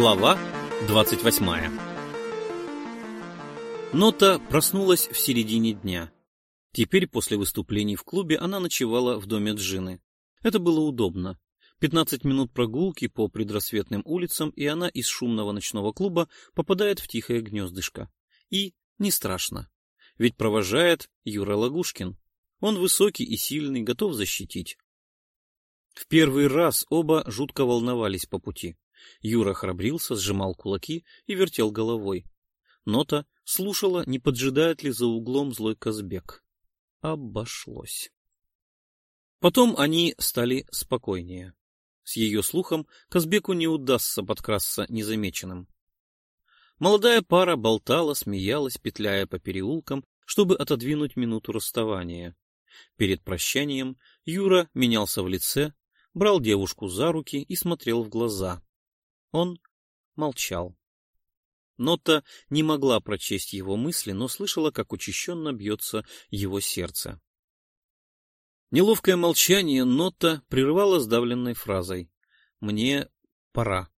Глава 28 Нота проснулась в середине дня. Теперь, после выступлений в клубе, она ночевала в доме Джины. Это было удобно. 15 минут прогулки по предрассветным улицам, и она из шумного ночного клуба попадает в тихое гнездышко. И не страшно. Ведь провожает Юра Лагушкин. Он высокий и сильный, готов защитить. В первый раз оба жутко волновались по пути. Юра храбрился, сжимал кулаки и вертел головой. Нота слушала, не поджидает ли за углом злой Казбек. Обошлось. Потом они стали спокойнее. С ее слухом Казбеку не удастся подкрасться незамеченным. Молодая пара болтала, смеялась, петляя по переулкам, чтобы отодвинуть минуту расставания. Перед прощанием Юра менялся в лице, брал девушку за руки и смотрел в глаза. Он молчал. Нота не могла прочесть его мысли, но слышала, как учащенно бьется его сердце. Неловкое молчание Нота прерывала сдавленной фразой «Мне пора»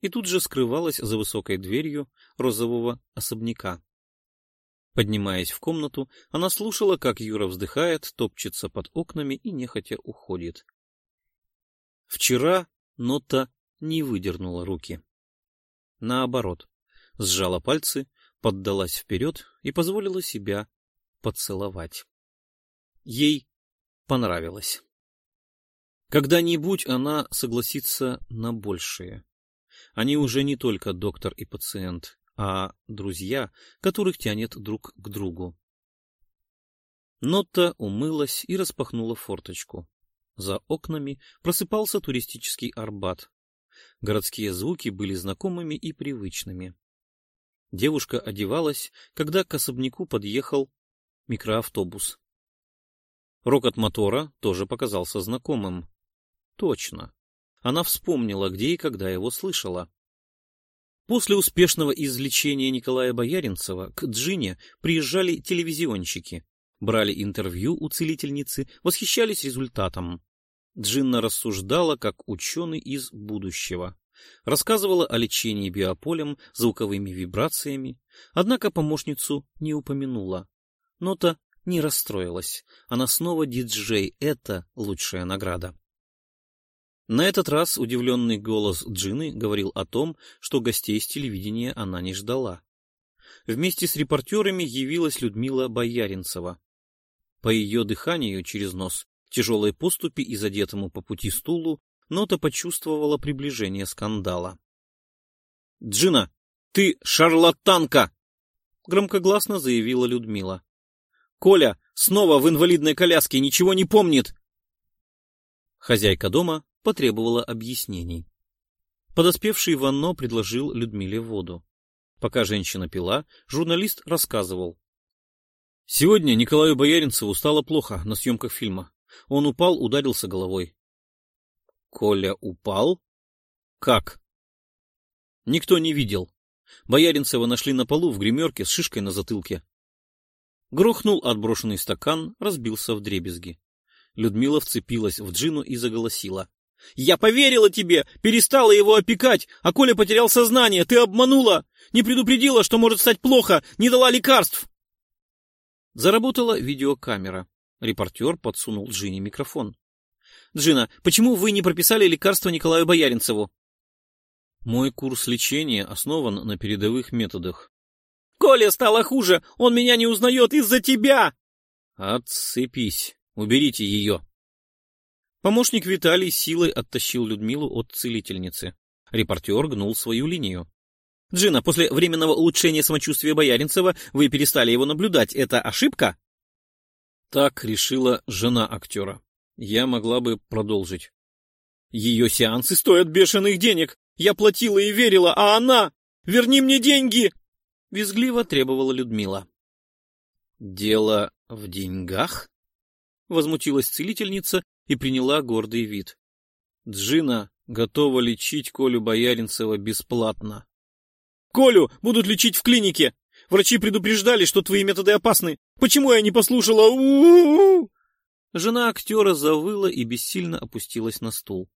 и тут же скрывалась за высокой дверью розового особняка. Поднимаясь в комнату, она слушала, как Юра вздыхает, топчется под окнами и нехотя уходит. Вчера Нота не выдернула руки. Наоборот, сжала пальцы, поддалась вперед и позволила себя поцеловать. Ей понравилось. Когда-нибудь она согласится на большее. Они уже не только доктор и пациент, а друзья, которых тянет друг к другу. Нотта умылась и распахнула форточку. За окнами просыпался туристический Арбат. Городские звуки были знакомыми и привычными. Девушка одевалась, когда к особняку подъехал микроавтобус. Рокот мотора тоже показался знакомым. Точно. Она вспомнила, где и когда его слышала. После успешного излечения Николая Бояринцева к Джине приезжали телевизионщики, брали интервью у целительницы, восхищались результатом. Джинна рассуждала как ученый из будущего. Рассказывала о лечении биополем, звуковыми вибрациями, однако помощницу не упомянула. Нота не расстроилась. Она снова диджей, это лучшая награда. На этот раз удивленный голос Джины говорил о том, что гостей с телевидения она не ждала. Вместе с репортерами явилась Людмила Бояринцева. По ее дыханию через нос, тяжелой поступи и задетому по пути стулу, Нота почувствовала приближение скандала. — Джина, ты шарлатанка! — громкогласно заявила Людмила. — Коля снова в инвалидной коляске ничего не помнит! Хозяйка дома потребовала объяснений. Подоспевший Ванно предложил Людмиле воду. Пока женщина пила, журналист рассказывал. Сегодня Николаю Бояринцеву стало плохо на съемках фильма. Он упал, ударился головой. Коля упал? Как? Никто не видел. Бояринцева нашли на полу в гримерке с шишкой на затылке. Грохнул отброшенный стакан, разбился в дребезги. Людмила вцепилась в Джину и заголосила. — Я поверила тебе! Перестала его опекать, а Коля потерял сознание! Ты обманула! Не предупредила, что может стать плохо! Не дала лекарств! Заработала видеокамера. Репортер подсунул Джине микрофон. Джина, почему вы не прописали лекарство Николаю Бояринцеву? Мой курс лечения основан на передовых методах. Коля стало хуже, он меня не узнает из-за тебя! Отцепись, уберите ее. Помощник Виталий силой оттащил Людмилу от целительницы. Репортер гнул свою линию. «Джина, после временного улучшения самочувствия Бояринцева вы перестали его наблюдать. Это ошибка?» Так решила жена актера я могла бы продолжить. Ее сеансы стоят бешеных денег. Я платила и верила, а она... Верни мне деньги! Визгливо требовала Людмила. Дело в деньгах? Возмутилась целительница и приняла гордый вид. Джина готова лечить Колю Бояринцева бесплатно. Колю будут лечить в клинике. Врачи предупреждали, что твои методы опасны. Почему я не послушала? У-у-у! Жена актера завыла и бессильно опустилась на стул.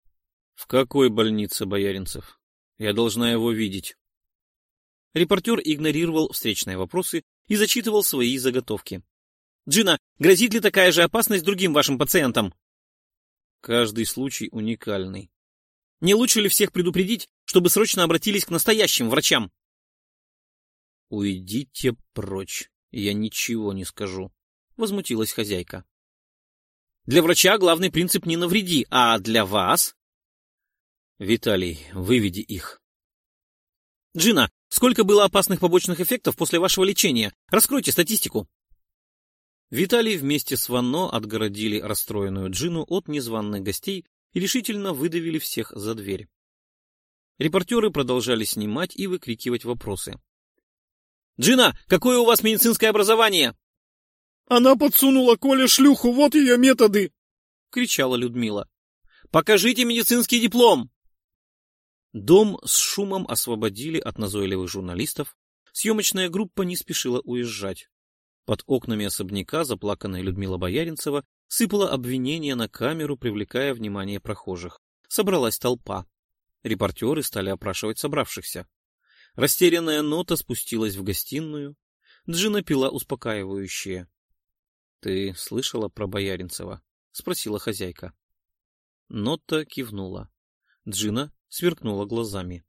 — В какой больнице, Бояринцев? Я должна его видеть. Репортер игнорировал встречные вопросы и зачитывал свои заготовки. «Джина, грозит ли такая же опасность другим вашим пациентам?» Каждый случай уникальный. Не лучше ли всех предупредить, чтобы срочно обратились к настоящим врачам? Уйдите прочь, я ничего не скажу, возмутилась хозяйка. Для врача главный принцип не навреди, а для вас? Виталий, выведи их. Джина, сколько было опасных побочных эффектов после вашего лечения? Раскройте статистику. Виталий вместе с Ванно отгородили расстроенную Джину от незваных гостей и решительно выдавили всех за дверь. Репортеры продолжали снимать и выкрикивать вопросы. «Джина, какое у вас медицинское образование?» «Она подсунула Коле шлюху, вот ее методы!» — кричала Людмила. «Покажите медицинский диплом!» Дом с шумом освободили от назойливых журналистов. Съемочная группа не спешила уезжать. Под окнами особняка заплаканная Людмила Бояринцева сыпала обвинения на камеру, привлекая внимание прохожих. Собралась толпа. Репортеры стали опрашивать собравшихся. Растерянная нота спустилась в гостиную. Джина пила успокаивающее. — Ты слышала про Бояринцева? — спросила хозяйка. Нота кивнула. Джина сверкнула глазами.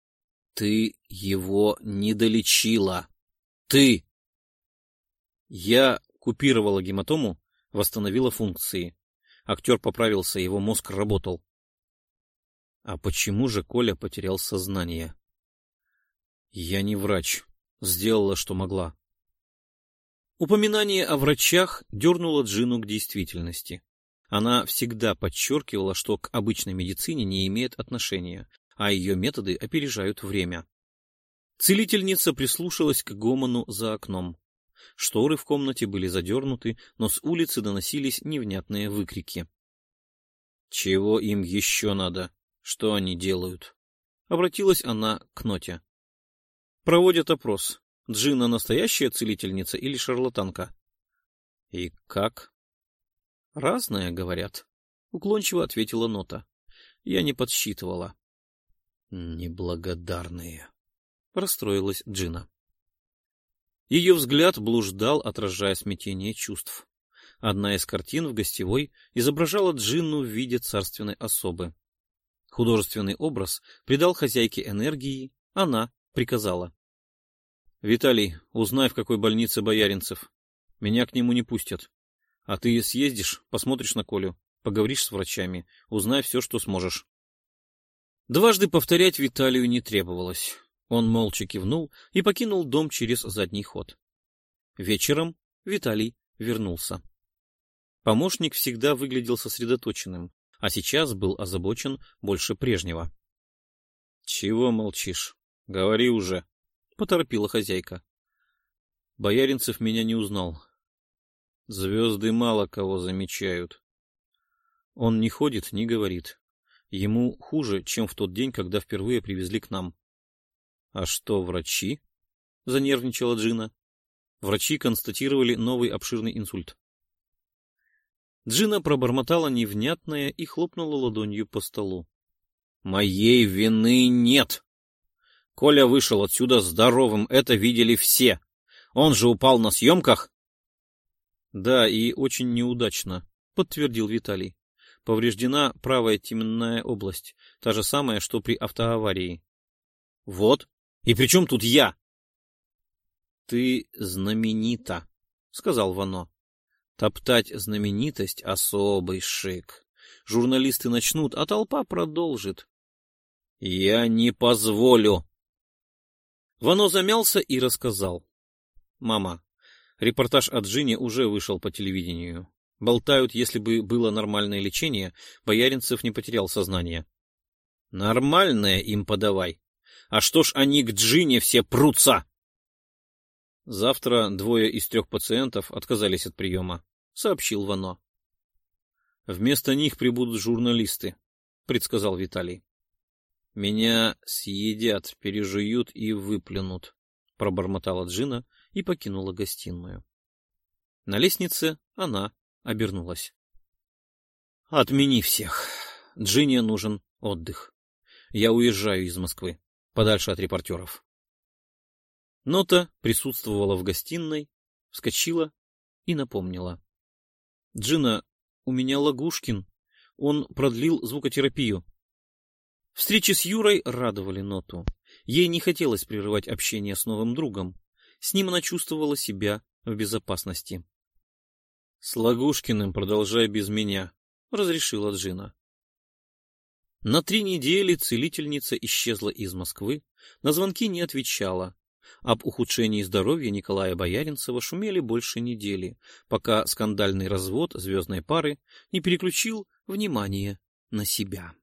— Ты его не долечила! Ты! Я купировала гематому, восстановила функции. Актер поправился, его мозг работал. А почему же Коля потерял сознание? Я не врач. Сделала, что могла. Упоминание о врачах дернуло Джину к действительности. Она всегда подчеркивала, что к обычной медицине не имеет отношения, а ее методы опережают время. Целительница прислушалась к гомону за окном. Шторы в комнате были задернуты, но с улицы доносились невнятные выкрики. «Чего им еще надо? Что они делают?» Обратилась она к Ноте. «Проводят опрос. Джина настоящая целительница или шарлатанка?» «И как?» «Разное, говорят», — уклончиво ответила Нота. «Я не подсчитывала». «Неблагодарные», — расстроилась Джина. Ее взгляд блуждал, отражая смятение чувств. Одна из картин в гостевой изображала Джинну в виде царственной особы. Художественный образ придал хозяйке энергии, она приказала. — Виталий, узнай, в какой больнице Бояринцев. Меня к нему не пустят. А ты съездишь, посмотришь на Колю, поговоришь с врачами, узнай все, что сможешь. Дважды повторять Виталию не требовалось. Он молча кивнул и покинул дом через задний ход. Вечером Виталий вернулся. Помощник всегда выглядел сосредоточенным, а сейчас был озабочен больше прежнего. — Чего молчишь? Говори уже, — поторопила хозяйка. Бояринцев меня не узнал. Звезды мало кого замечают. Он не ходит, не говорит. Ему хуже, чем в тот день, когда впервые привезли к нам. — А что, врачи? — занервничала Джина. Врачи констатировали новый обширный инсульт. Джина пробормотала невнятное и хлопнула ладонью по столу. — Моей вины нет! Коля вышел отсюда здоровым, это видели все. Он же упал на съемках. — Да, и очень неудачно, — подтвердил Виталий. Повреждена правая теменная область, та же самая, что при автоаварии. — Вот, и при чем тут я? — Ты знаменита, — сказал Вано. — Топтать знаменитость — особый шик. Журналисты начнут, а толпа продолжит. — Я не позволю. Вано замялся и рассказал. — Мама, репортаж от Джини уже вышел по телевидению. Болтают, если бы было нормальное лечение, Бояринцев не потерял сознание. — Нормальное им подавай, а что ж они к Джине все прутся? Завтра двое из трех пациентов отказались от приема, сообщил Вано. Вместо них прибудут журналисты, предсказал Виталий. Меня съедят, пережуют и выплюнут, пробормотала Джина и покинула гостиную. На лестнице она обернулась. Отмени всех. Джине нужен отдых. Я уезжаю из Москвы, подальше от репортеров. Нота присутствовала в гостиной, вскочила и напомнила. — Джина, у меня Лагушкин. Он продлил звукотерапию. Встречи с Юрой радовали Ноту. Ей не хотелось прерывать общение с новым другом. С ним она чувствовала себя в безопасности. — С Лагушкиным продолжай без меня, — разрешила Джина. На три недели целительница исчезла из Москвы, на звонки не отвечала. Об ухудшении здоровья Николая Бояринцева шумели больше недели, пока скандальный развод звездной пары не переключил внимание на себя.